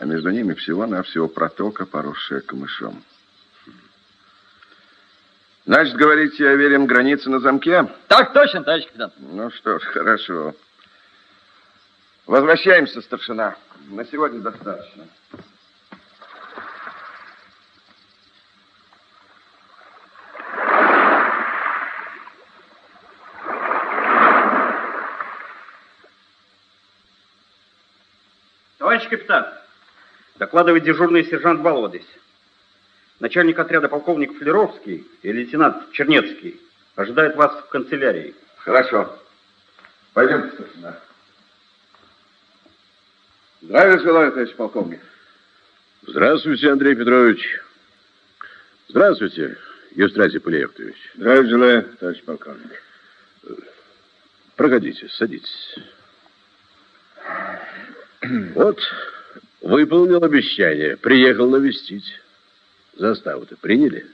а между ними всего-навсего протока, поросшая камышом. Значит, говорите, я верен границе на замке? Так точно, товарищ капитан. Ну что ж, хорошо. Возвращаемся, старшина. На сегодня достаточно. Товарищ капитан, докладывает дежурный сержант Баловодысь. Начальник отряда полковник Флеровский и лейтенант Чернецкий ожидают вас в канцелярии. Хорошо. Пойдемте, старшина. Здравия желаю, товарищ полковник. Здравствуйте, Андрей Петрович. Здравствуйте, Евстратий Полиевтович. Здравия желаю, товарищ полковник. Проходите, садитесь. Вот, выполнил обещание, приехал навестить. Заставу-то приняли?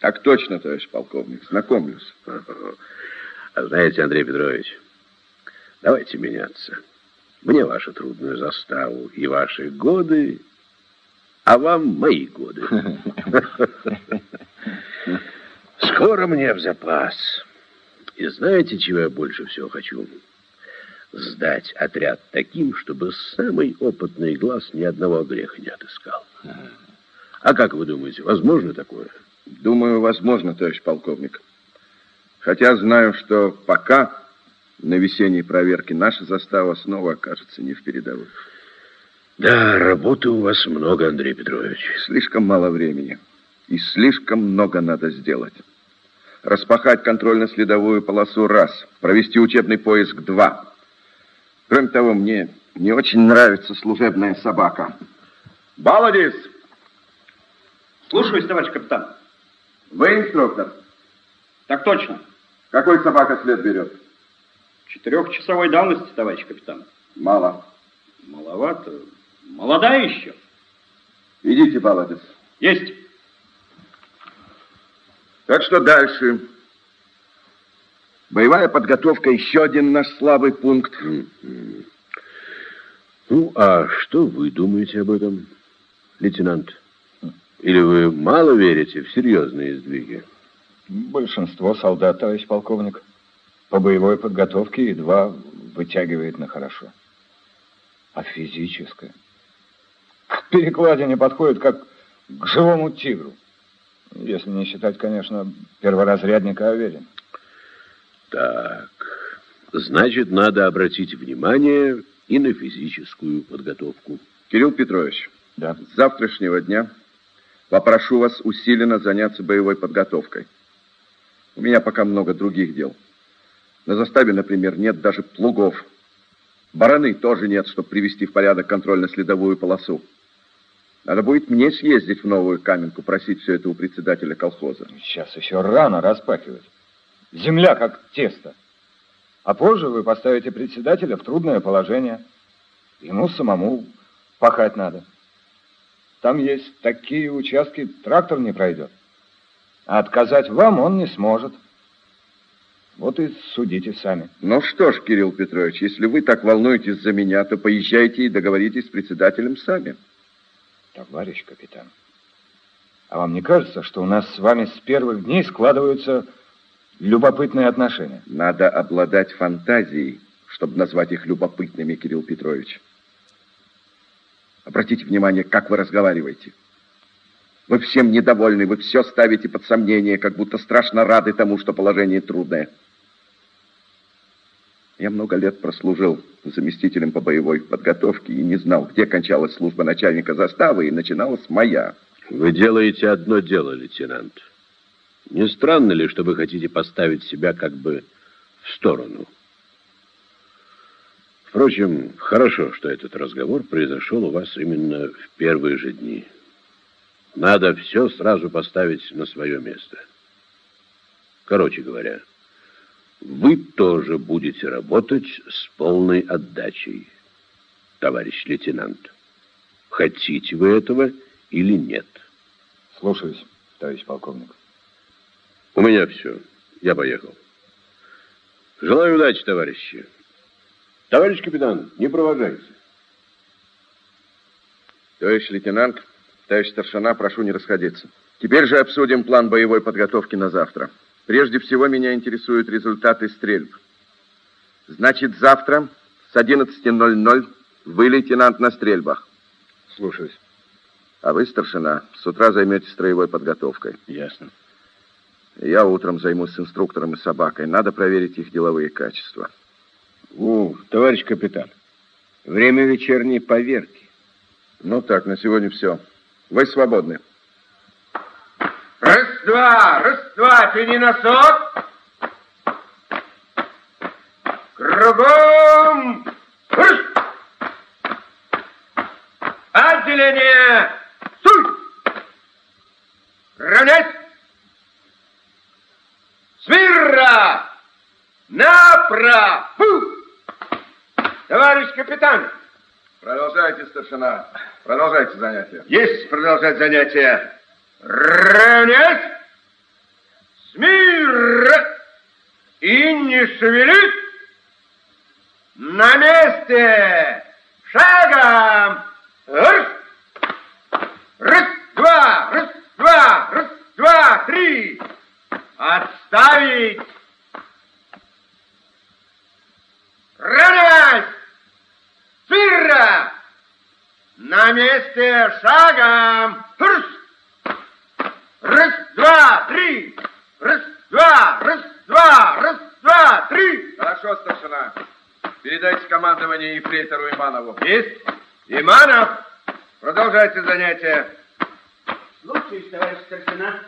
Так точно, товарищ полковник, знакомлюсь. А знаете, Андрей Петрович, давайте меняться. Мне вашу трудную заставу и ваши годы, а вам мои годы. Скоро мне в запас. И знаете, чего я больше всего хочу? Сдать отряд таким, чтобы самый опытный глаз ни одного греха не отыскал. А как вы думаете, возможно такое? Думаю, возможно, товарищ полковник. Хотя знаю, что пока на весенней проверке наша застава снова окажется не в передовых. Да, работы у вас много, Андрей Петрович. Слишком мало времени. И слишком много надо сделать. Распахать контрольно-следовую полосу раз, провести учебный поиск два. Кроме того, мне не очень нравится служебная собака. Баладис! Слушаюсь, товарищ капитан. Вы инструктор? Так точно. Какой собака след берет? Четырехчасовой давности, товарищ капитан. Мало. Маловато. Молодая еще. Идите, Баладис. Есть. Так что дальше. Боевая подготовка еще один наш слабый пункт. Ну, а что вы думаете об этом, лейтенант? Или вы мало верите в серьезные сдвиги? Большинство солдат, товарищ полковник, по боевой подготовке едва вытягивает на хорошо. А физическое? К перекладине подходит, как к живому тигру. Если не считать, конечно, перворазрядника Аверин. Так, значит, надо обратить внимание и на физическую подготовку. Кирилл Петрович, Да. с завтрашнего дня попрошу вас усиленно заняться боевой подготовкой. У меня пока много других дел. На заставе, например, нет даже плугов. Бараны тоже нет, чтобы привести в порядок контрольно-следовую полосу. Надо будет мне съездить в новую каменку, просить все это у председателя колхоза. Сейчас еще рано распахивать. Земля как тесто. А позже вы поставите председателя в трудное положение. Ему самому пахать надо. Там есть такие участки, трактор не пройдет. А отказать вам он не сможет. Вот и судите сами. Ну что ж, Кирилл Петрович, если вы так волнуетесь за меня, то поезжайте и договоритесь с председателем сами. Товарищ капитан, а вам не кажется, что у нас с вами с первых дней складываются любопытные отношения? Надо обладать фантазией, чтобы назвать их любопытными, Кирилл Петрович. Обратите внимание, как вы разговариваете. Вы всем недовольны, вы все ставите под сомнение, как будто страшно рады тому, что положение трудное. Я много лет прослужил заместителем по боевой подготовке и не знал, где кончалась служба начальника заставы и начиналась моя. Вы делаете одно дело, лейтенант. Не странно ли, что вы хотите поставить себя как бы в сторону? Впрочем, хорошо, что этот разговор произошел у вас именно в первые же дни. Надо все сразу поставить на свое место. Короче говоря, вы тоже будете работать с полной отдачей, товарищ лейтенант. Хотите вы этого или нет? Слушаюсь, товарищ полковник. У меня все. Я поехал. Желаю удачи, товарищи. Товарищ капитан, не провожайте. Товарищ лейтенант, товарищ старшина, прошу не расходиться. Теперь же обсудим план боевой подготовки на завтра. Прежде всего меня интересуют результаты стрельб. Значит, завтра с 11.00 вы, лейтенант, на стрельбах. Слушаюсь. А вы, старшина, с утра займетесь строевой подготовкой. Ясно. Я утром займусь с инструктором и собакой. Надо проверить их деловые качества. У, товарищ капитан, время вечерней поверки. Ну так, на сегодня все. Вы свободны. Раз-два, раз-два, тяни носок. Кругом. Отделение. Товарищ капитан! Продолжайте, старшина. Продолжайте занятия. Есть продолжать занятия. Равнять! Смирно! И не шевелить! На месте! Шагом! Раз, раз, два, раз, два, раз, два, три! Отставить! Равнять! Смирно! На месте шагом! Раз, раз, два, три! Раз, два, раз, два, раз, два, три! Хорошо, старшина. Передайте командование ефрейтору Иманову. Есть! Иманов, продолжайте занятия. Слушаюсь, товарищ старшина.